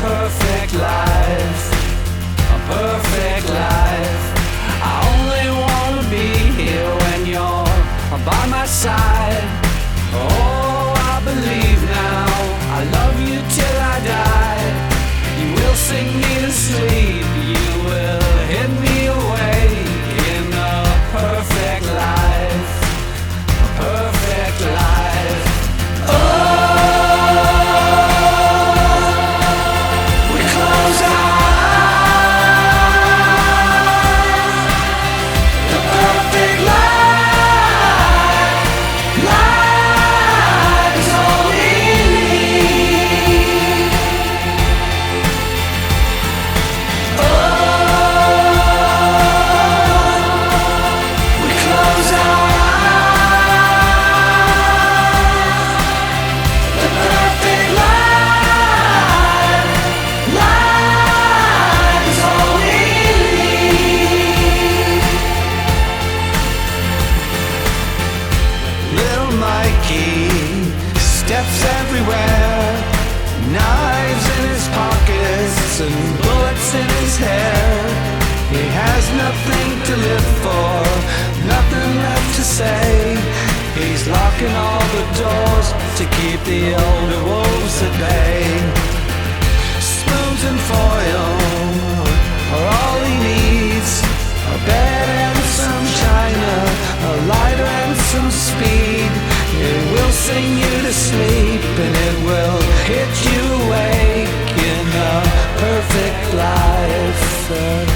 Perfect life, a perfect life. I only wanna be here when you're by my side. Mikey steps everywhere, knives in his pockets and bullets in his hair. He has nothing to live for, nothing left to say. He's locking all the doors to keep the older wolves at bay. it will hit you waking a perfect life.